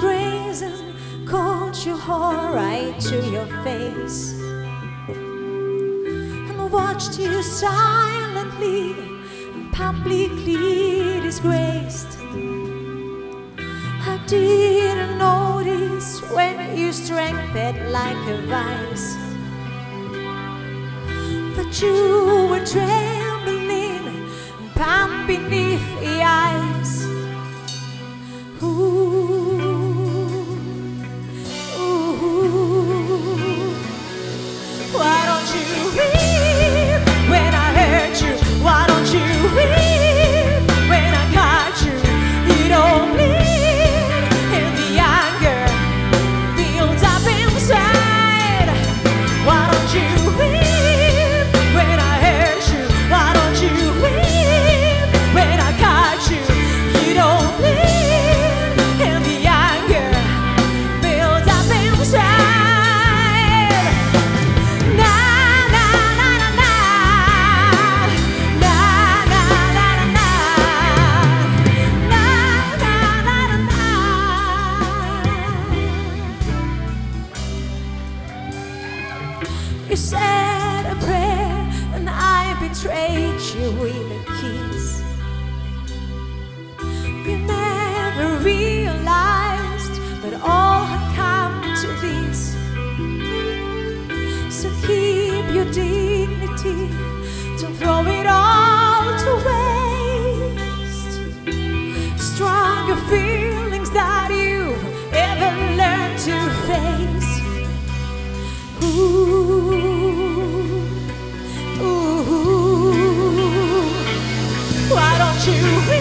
brazen, called you whore right to your face, and watched you silently and publicly disgraced. I didn't notice when you strengthened like a vice that you were trembling, You said a prayer and I betrayed you with a kiss. You never realized that all had come to this. So keep your dignity, don't throw it you.